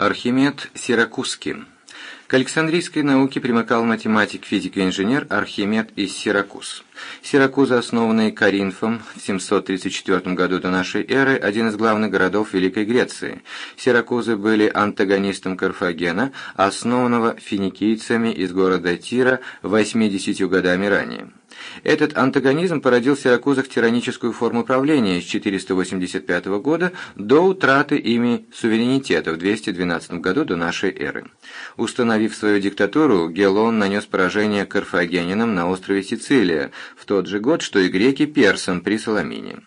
Архимед Сиракузский. К Александрийской науке примыкал математик, физик и инженер Архимед из Сиракуз. Сиракузы, основанные Каринфом в 734 году до нашей эры, один из главных городов Великой Греции. Сиракузы были антагонистом Карфагена, основанного финикийцами из города Тира 80 годами ранее. Этот антагонизм породил в Сиракузах тираническую форму правления с 485 года до утраты ими суверенитета в 212 году до нашей эры. Установив свою диктатуру, Гелон нанес поражение карфагенинам на острове Сицилия в тот же год, что и греки персам при Соломине.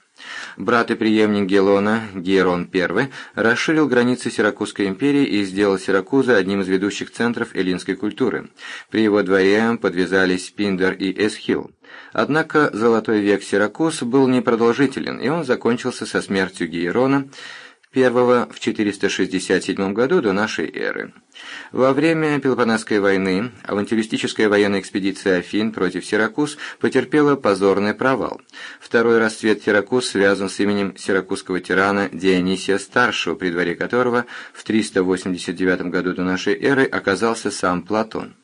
Брат и преемник Гелона, Герон I, расширил границы Сиракузской империи и сделал Сиракузы одним из ведущих центров эллинской культуры. При его дворе подвязались Пиндер и Эсхил. Однако золотой век Сиракуз был непродолжителен, и он закончился со смертью Гиерона I в 467 году до нашей эры. Во время Пелопонесской войны авантюристическая военная экспедиция Афин против Сиракуз потерпела позорный провал. Второй расцвет Сиракуз связан с именем сиракузского тирана Дионисия Старшего, при дворе которого в 389 году до нашей эры оказался сам Платон.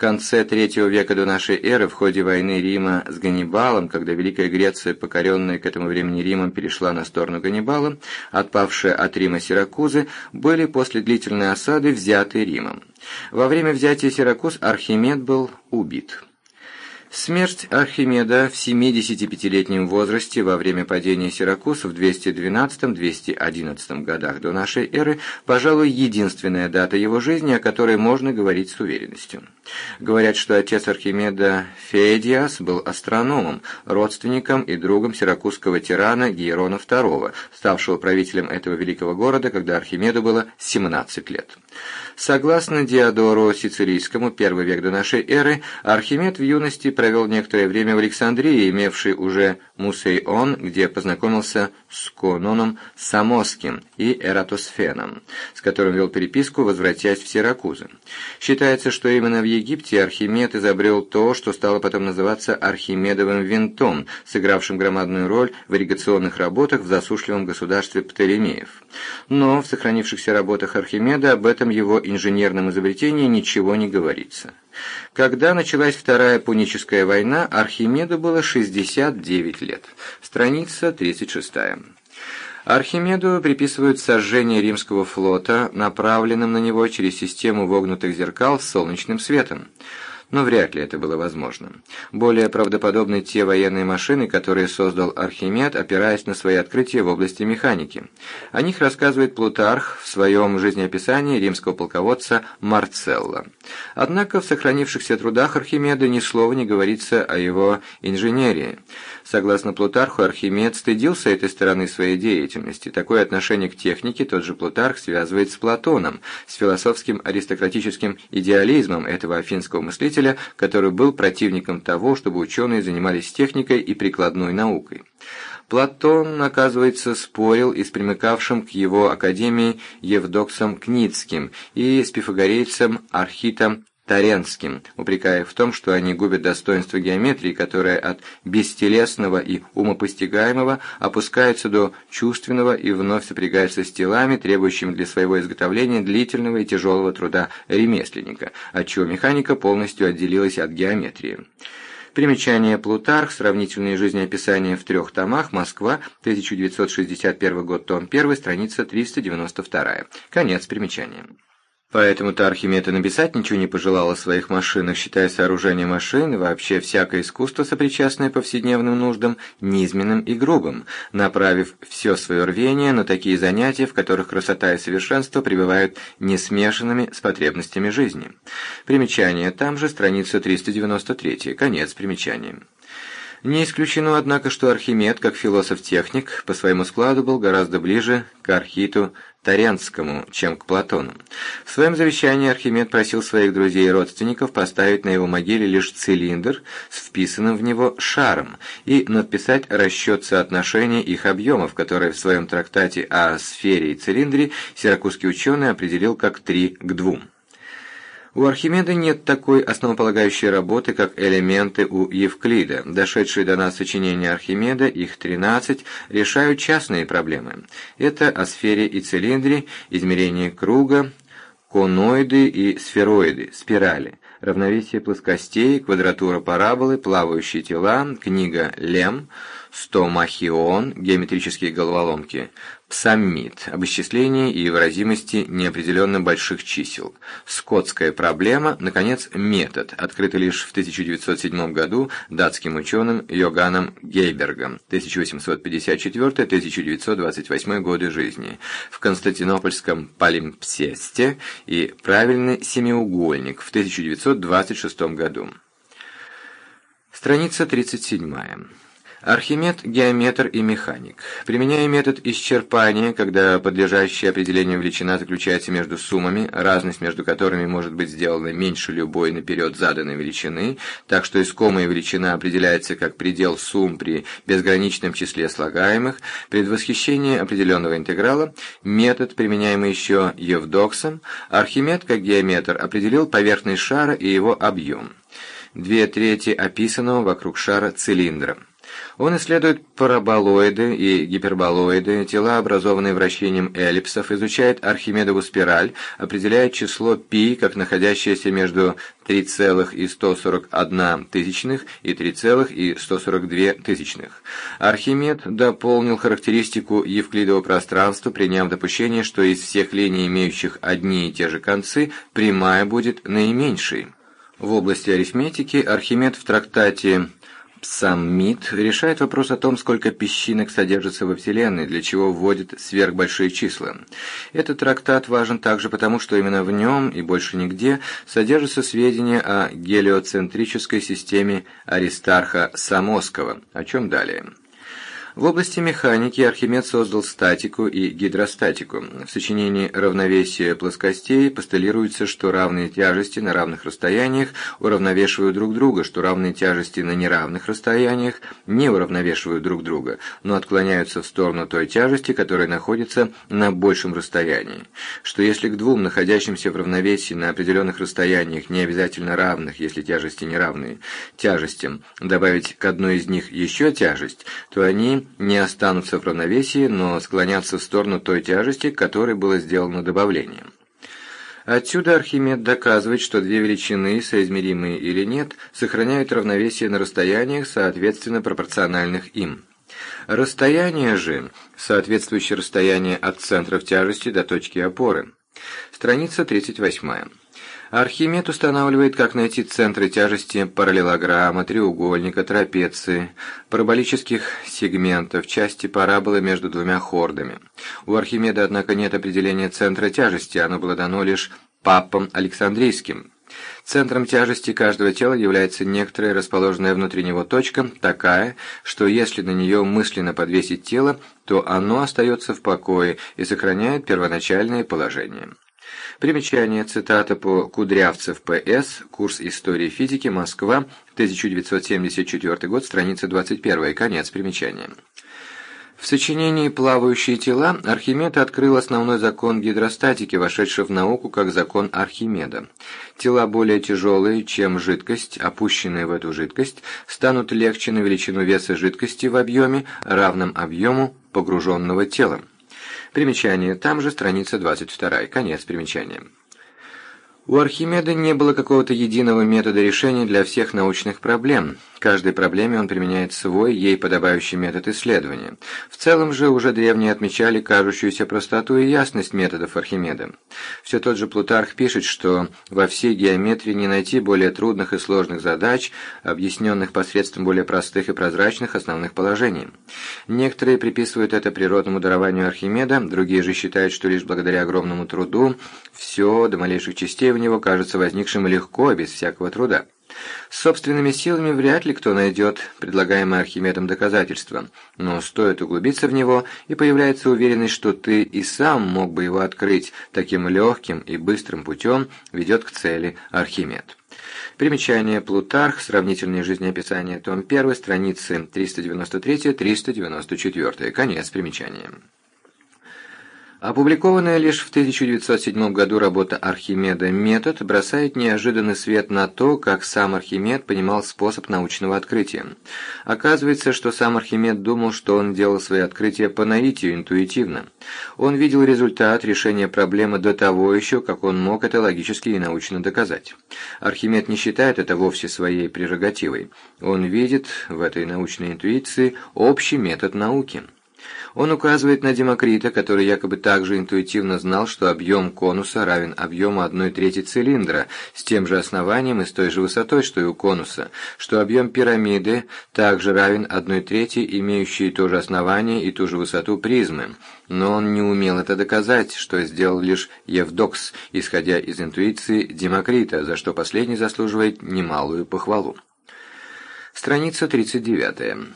Конце третьего века до нашей эры, в ходе войны Рима с Ганнибалом, когда Великая Греция, покоренная к этому времени Римом, перешла на сторону Ганнибала, отпавшие от Рима Сиракузы были после длительной осады взяты Римом. Во время взятия Сиракуз Архимед был убит. Смерть Архимеда в 75-летнем возрасте во время падения Сиракуз в 212-211 годах до нашей эры, пожалуй, единственная дата его жизни, о которой можно говорить с уверенностью. Говорят, что отец Архимеда Феодиас был астрономом, родственником и другом сиракузского тирана Гиерона II, ставшего правителем этого великого города, когда Архимеду было 17 лет. Согласно Диодору Сицилийскому, первый век до нашей эры, Архимед в юности провел некоторое время в Александрии, имевший уже Мусейон, где познакомился с Кононом Самоским и Эратосфеном, с которым вел переписку, возвратясь в Сиракузы. Считается, что именно в Египте Архимед изобрел то, что стало потом называться Архимедовым винтом, сыгравшим громадную роль в ирригационных работах в засушливом государстве Птолемеев. Но в сохранившихся работах Архимеда об этом его инженерном изобретении ничего не говорится. Когда началась Вторая Пуническая война, Архимеду было 69 лет. Страница 36. Архимеду приписывают сожжение римского флота, направленным на него через систему вогнутых зеркал с солнечным светом но вряд ли это было возможно. Более правдоподобны те военные машины, которые создал Архимед, опираясь на свои открытия в области механики. О них рассказывает Плутарх в своем жизнеописании римского полководца Марцелла. Однако в сохранившихся трудах Архимеда ни слова не говорится о его инженерии. Согласно Плутарху, Архимед стыдился этой стороны своей деятельности. Такое отношение к технике тот же Плутарх связывает с Платоном, с философским аристократическим идеализмом этого афинского мыслителя, мыслителя, который был противником того, чтобы ученые занимались техникой и прикладной наукой. Платон, оказывается, спорил и с примыкавшим к его академии Евдоксом Кницким и с пифагорейцем Архитом Таренским, упрекая в том, что они губят достоинство геометрии, которая от бестелесного и умопостигаемого опускается до чувственного и вновь сопрягается с телами, требующими для своего изготовления длительного и тяжелого труда ремесленника, отчего механика полностью отделилась от геометрии. Примечание Плутарх, сравнительные жизнеописания в трех томах, Москва, 1961 год, том 1, страница 392. Конец примечания. Поэтому-то Архимед написать ничего не пожелал о своих машинах, считая сооружение машин и вообще всякое искусство, сопричастное повседневным нуждам, низменным и грубым, направив все свое рвение на такие занятия, в которых красота и совершенство пребывают несмешанными с потребностями жизни. Примечание, там же страница 393, конец примечания. Не исключено, однако, что Архимед, как философ-техник, по своему складу был гораздо ближе к Архиту Таренскому, чем к Платону. В своем завещании Архимед просил своих друзей и родственников поставить на его могиле лишь цилиндр с вписанным в него шаром и надписать расчет соотношения их объемов, который в своем трактате о сфере и цилиндре сиракузский ученый определил как 3 к 2. У Архимеда нет такой основополагающей работы, как элементы у Евклида. Дошедшие до нас сочинения Архимеда, их 13, решают частные проблемы. Это о сфере и цилиндре, измерение круга, коноиды и сфероиды, спирали, равновесие плоскостей, квадратура параболы, плавающие тела, книга Лем, стомахион, геометрические головоломки, псаммит, об исчислении и выразимости неопределенно больших чисел, скотская проблема, наконец, метод, открытый лишь в 1907 году датским ученым Йоганом Гейбергом, 1854-1928 годы жизни, в Константинопольском Палимпсесте и правильный семиугольник в 1926 году. Страница 37. Архимед – геометр и механик. Применяя метод исчерпания, когда подлежащая определению величина заключается между суммами, разность между которыми может быть сделана меньше любой наперед заданной величины, так что искомая величина определяется как предел сумм при безграничном числе слагаемых, предвосхищение определенного интеграла, метод, применяемый еще Евдоксом, Архимед, как геометр, определил поверхность шара и его объем. Две трети описанного вокруг шара цилиндра. Он исследует параболоиды и гиперболоиды, тела, образованные вращением эллипсов, изучает Архимедову спираль, определяет число π как находящееся между 3,141 тысячных и 3,142 тысячных. Архимед дополнил характеристику евклидового пространства, приняв допущение, что из всех линий, имеющих одни и те же концы, прямая будет наименьшей. В области арифметики Архимед в трактате сам МИД решает вопрос о том, сколько песчинок содержится во Вселенной, для чего вводит сверхбольшие числа. Этот трактат важен также потому, что именно в нем и больше нигде содержатся сведения о гелиоцентрической системе Аристарха Самосского, о чем далее. В области механики Архимед создал статику и гидростатику. В сочинении «Равновесие плоскостей» постулируется, что равные тяжести на равных расстояниях уравновешивают друг друга, что равные тяжести на неравных расстояниях не уравновешивают друг друга, но отклоняются в сторону той тяжести, которая находится на большем расстоянии, что если к двум находящимся в равновесии на определенных расстояниях, не обязательно равных, если тяжести неравные, тяжестям, добавить к одной из них еще тяжесть, то они не останутся в равновесии, но склонятся в сторону той тяжести, которой было сделано добавление. Отсюда Архимед доказывает, что две величины, соизмеримые или нет, сохраняют равновесие на расстояниях, соответственно пропорциональных им. Расстояние же, соответствующее расстояние от центров тяжести до точки опоры. Страница 38. Архимед устанавливает, как найти центры тяжести параллелограмма, треугольника, трапеции, параболических сегментов, части параболы между двумя хордами. У Архимеда, однако, нет определения центра тяжести, оно было дано лишь папом Александрийским. Центром тяжести каждого тела является некоторая расположенная внутри него точка, такая, что если на нее мысленно подвесить тело, то оно остается в покое и сохраняет первоначальное положение. Примечание, цитата по Кудрявцев П.С., курс истории физики, Москва, 1974 год, страница 21, конец примечания. В сочинении «Плавающие тела» Архимед открыл основной закон гидростатики, вошедший в науку как закон Архимеда. Тела более тяжелые, чем жидкость, опущенные в эту жидкость, станут легче на величину веса жидкости в объеме, равном объему погруженного тела. Примечание. Там же страница 22. Конец примечания. У Архимеда не было какого-то единого метода решения для всех научных проблем. Каждой проблеме он применяет свой, ей подобающий метод исследования. В целом же уже древние отмечали кажущуюся простоту и ясность методов Архимеда. Все тот же Плутарх пишет, что во всей геометрии не найти более трудных и сложных задач, объясненных посредством более простых и прозрачных основных положений. Некоторые приписывают это природному дарованию Архимеда, другие же считают, что лишь благодаря огромному труду все до малейших частей него кажется возникшим легко, без всякого труда. Собственными силами вряд ли кто найдет предлагаемое Архимедом доказательство, но стоит углубиться в него, и появляется уверенность, что ты и сам мог бы его открыть, таким легким и быстрым путем ведет к цели Архимед. Примечание Плутарх, сравнительное жизнеописание, том 1, страницы 393-394, конец примечания. Опубликованная лишь в 1907 году работа Архимеда «Метод» бросает неожиданный свет на то, как сам Архимед понимал способ научного открытия. Оказывается, что сам Архимед думал, что он делал свои открытия по наитию, интуитивно. Он видел результат решения проблемы до того еще, как он мог это логически и научно доказать. Архимед не считает это вовсе своей прерогативой. Он видит в этой научной интуиции общий метод науки. Он указывает на Демокрита, который якобы также интуитивно знал, что объем конуса равен объему одной трети цилиндра, с тем же основанием и с той же высотой, что и у конуса, что объем пирамиды также равен одной трети, имеющей то же основание и ту же высоту призмы. Но он не умел это доказать, что сделал лишь Евдокс, исходя из интуиции Демокрита, за что последний заслуживает немалую похвалу. Страница 39.